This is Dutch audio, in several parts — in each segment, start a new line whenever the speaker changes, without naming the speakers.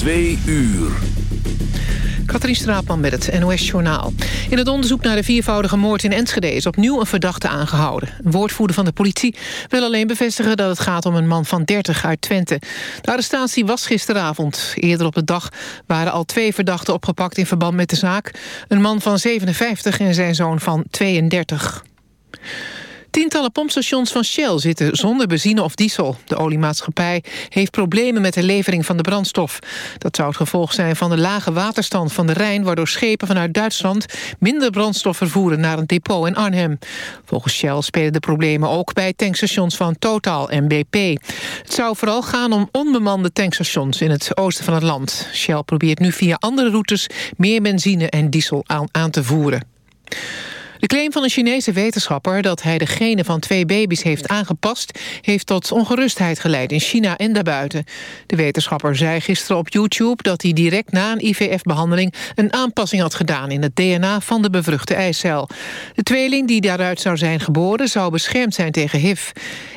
Twee uur.
Katrien Straatman met het NOS-journaal. In het onderzoek naar de viervoudige moord in Enschede... is opnieuw een verdachte aangehouden. Een woordvoerder van de politie wil alleen bevestigen... dat het gaat om een man van 30 uit Twente. De arrestatie was gisteravond. Eerder op de dag waren al twee verdachten opgepakt... in verband met de zaak. Een man van 57 en zijn zoon van 32. Tientallen pompstations van Shell zitten zonder benzine of diesel. De oliemaatschappij heeft problemen met de levering van de brandstof. Dat zou het gevolg zijn van de lage waterstand van de Rijn... waardoor schepen vanuit Duitsland minder brandstof vervoeren... naar een depot in Arnhem. Volgens Shell spelen de problemen ook bij tankstations van Total en BP. Het zou vooral gaan om onbemande tankstations in het oosten van het land. Shell probeert nu via andere routes meer benzine en diesel aan, aan te voeren. De claim van een Chinese wetenschapper dat hij de genen van twee baby's heeft aangepast... heeft tot ongerustheid geleid in China en daarbuiten. De wetenschapper zei gisteren op YouTube dat hij direct na een IVF-behandeling... een aanpassing had gedaan in het DNA van de bevruchte eicel. De tweeling die daaruit zou zijn geboren zou beschermd zijn tegen HIV.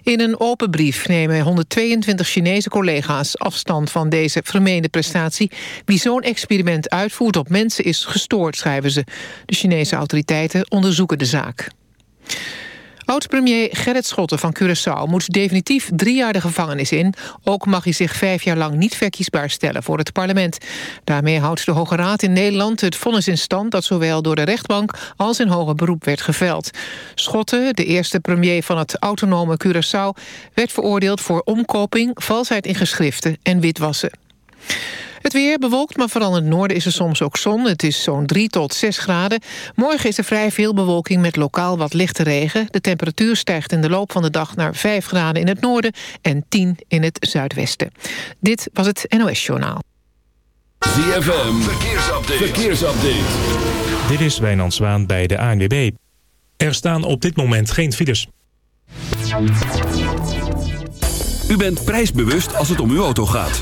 In een open brief nemen 122 Chinese collega's afstand van deze vermeende prestatie. Wie zo'n experiment uitvoert op mensen is gestoord, schrijven ze. De Chinese autoriteiten onderzoeken onderzoeken de zaak. Oud-premier Gerrit Schotten van Curaçao moet definitief drie jaar de gevangenis in. Ook mag hij zich vijf jaar lang niet verkiesbaar stellen voor het parlement. Daarmee houdt de Hoge Raad in Nederland het vonnis in stand... dat zowel door de rechtbank als in hoger beroep werd geveld. Schotten, de eerste premier van het autonome Curaçao... werd veroordeeld voor omkoping, valsheid in geschriften en witwassen. Het weer bewolkt, maar vooral in het noorden is er soms ook zon. Het is zo'n 3 tot 6 graden. Morgen is er vrij veel bewolking met lokaal wat lichte regen. De temperatuur stijgt in de loop van de dag naar 5 graden in het noorden... en 10 in het zuidwesten. Dit was het NOS Journaal.
ZFM, verkeersupdate. verkeersupdate.
Dit is Wijnand Zwaan bij de ANWB. Er staan op dit moment geen files.
U bent prijsbewust als het om uw auto gaat.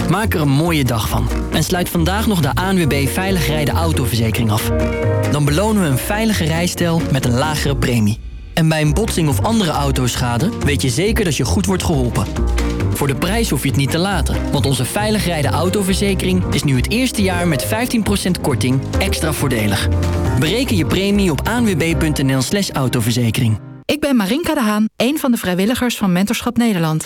Maak er een mooie dag van. En sluit vandaag nog de ANWB Veilig Rijden Autoverzekering af. Dan belonen we een veilige rijstijl met een lagere premie. En bij een botsing of andere autoschade weet je zeker dat je goed wordt geholpen. Voor de prijs hoef je het niet te laten. Want onze Veilig Rijden Autoverzekering is nu het eerste jaar met 15% korting extra voordelig. Bereken je premie op anwb.nl slash autoverzekering.
Ik ben Marinka de Haan, een van de vrijwilligers van Mentorschap Nederland.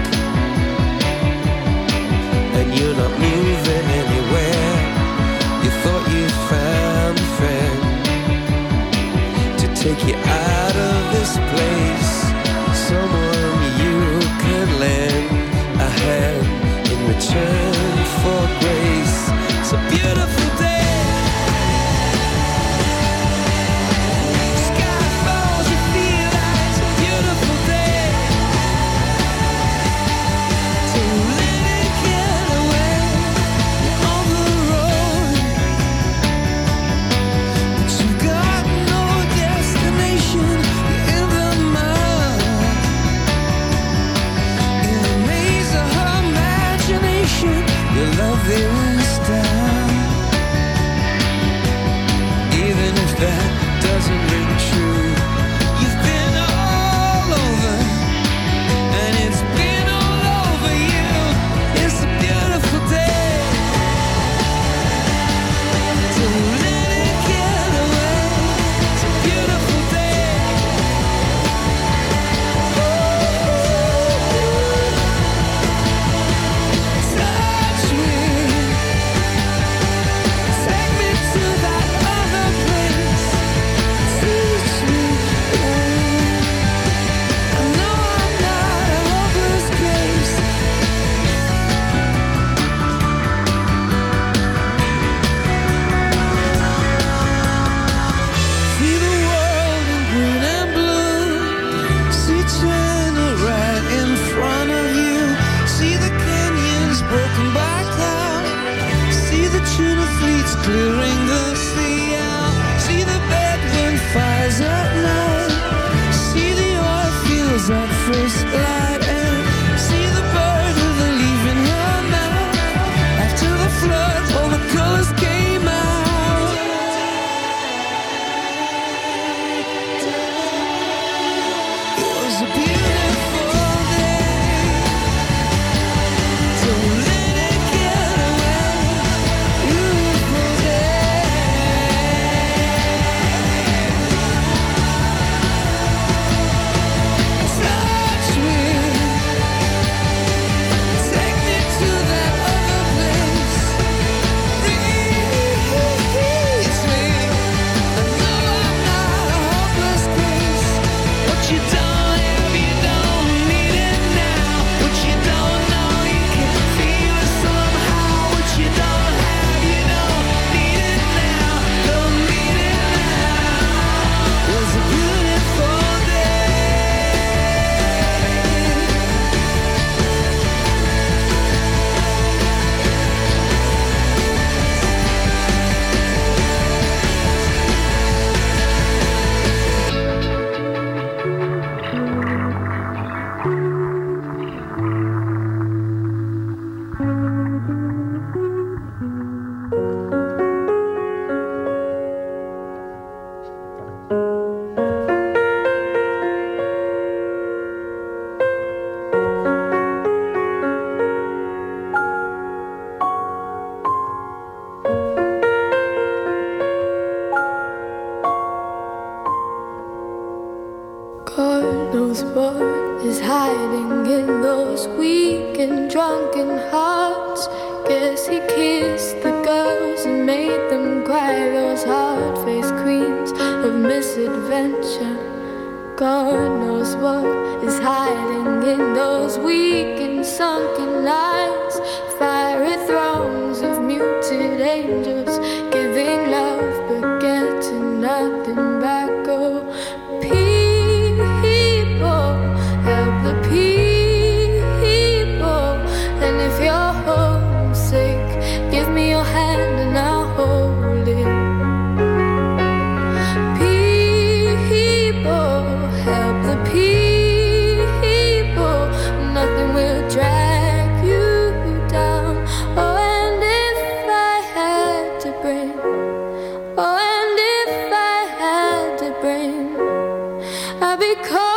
take you out of this place.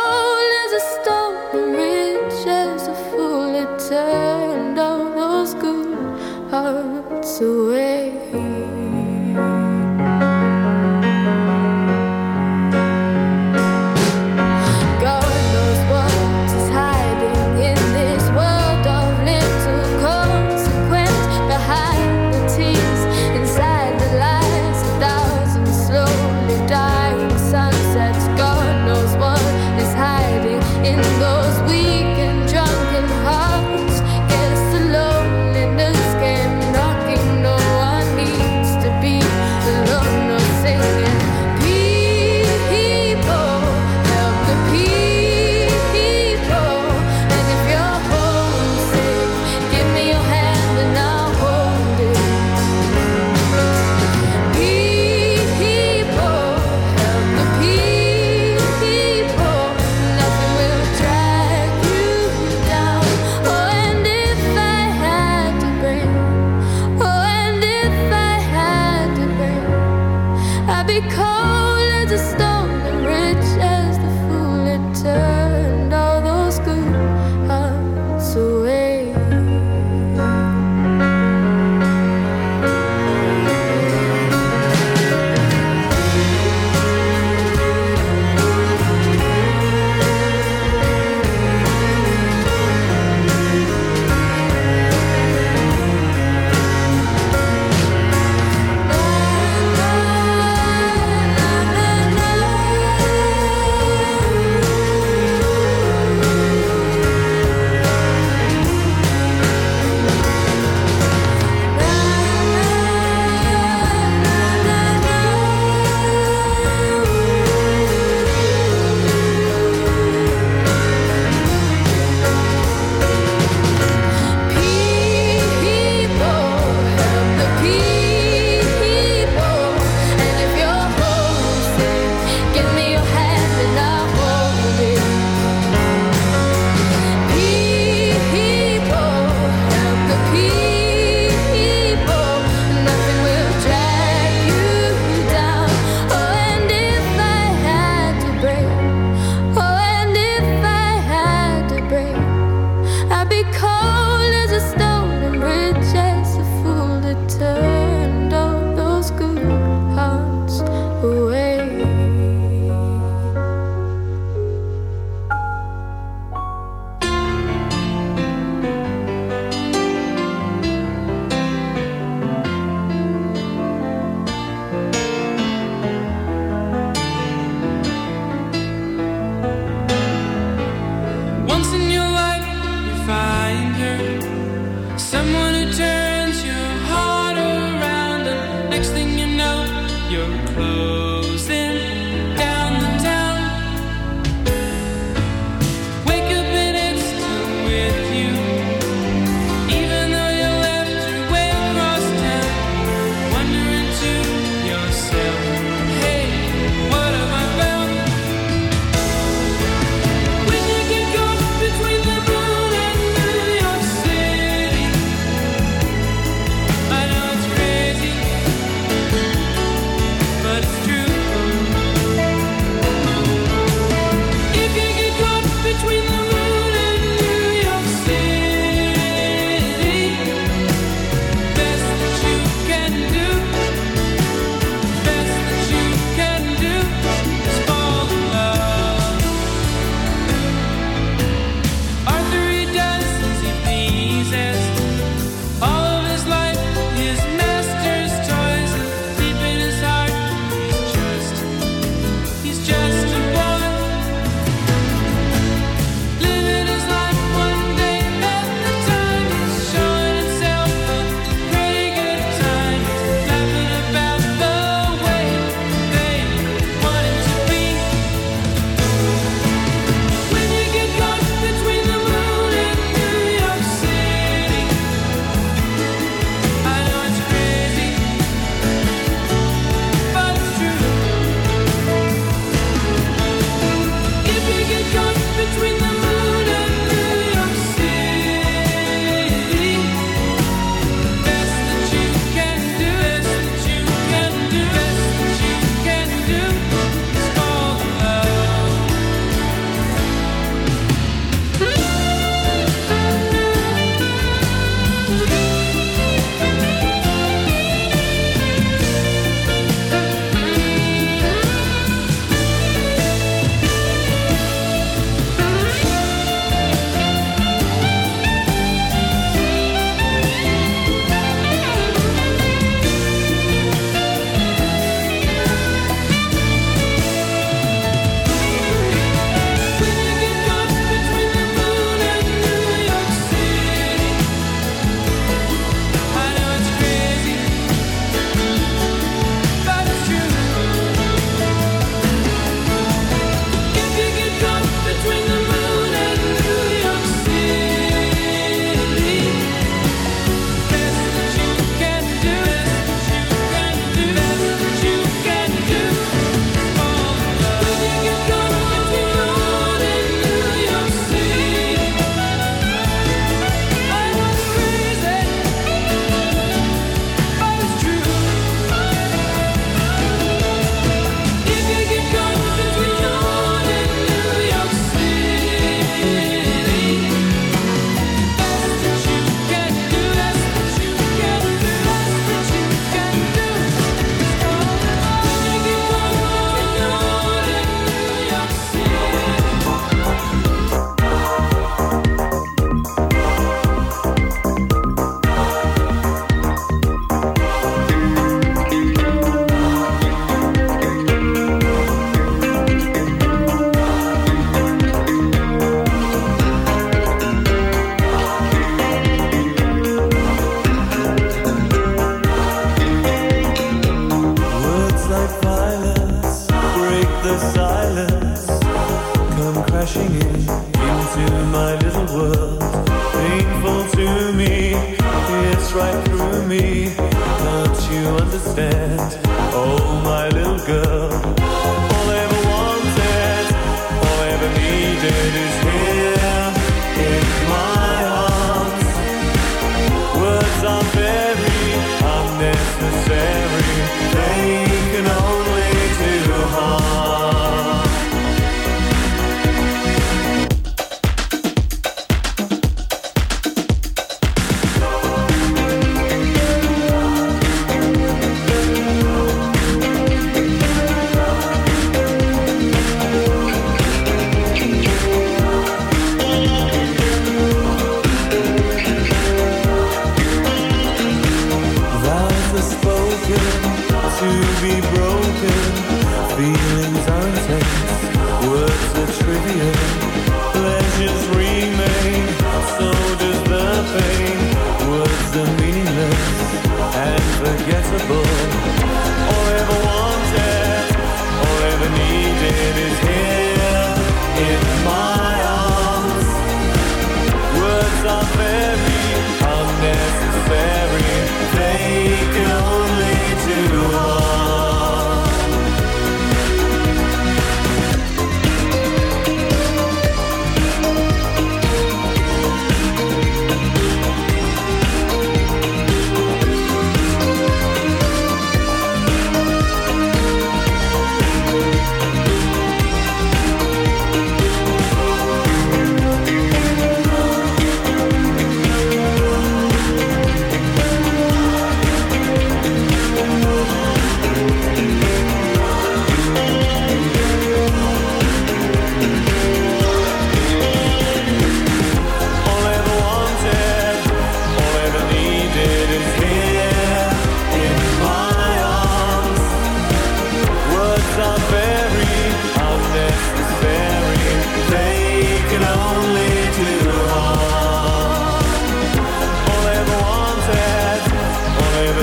slowly.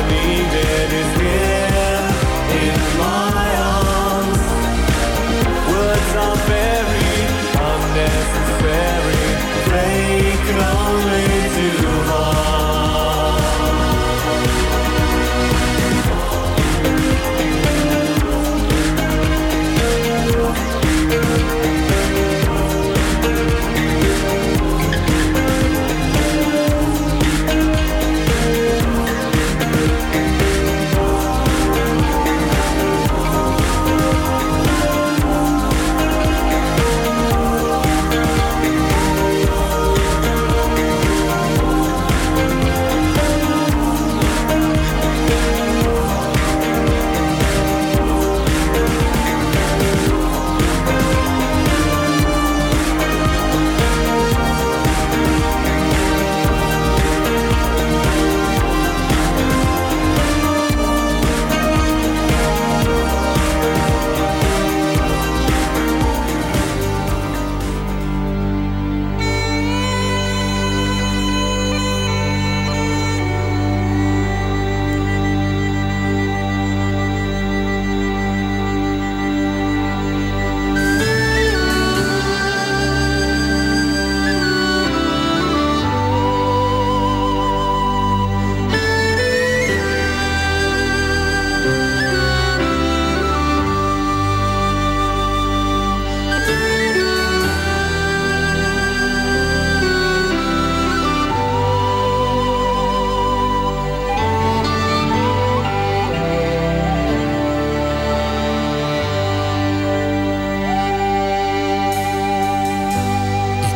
be there is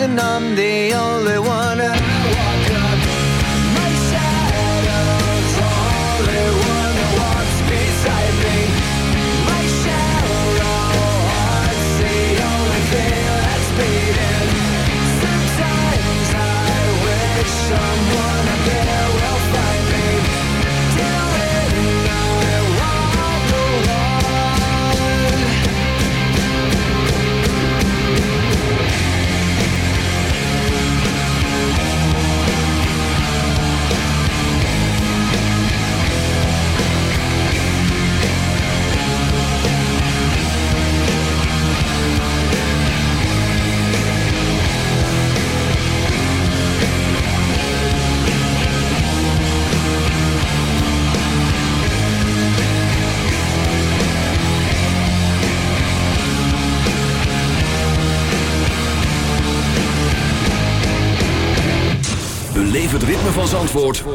and I'm the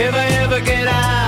if I ever get out.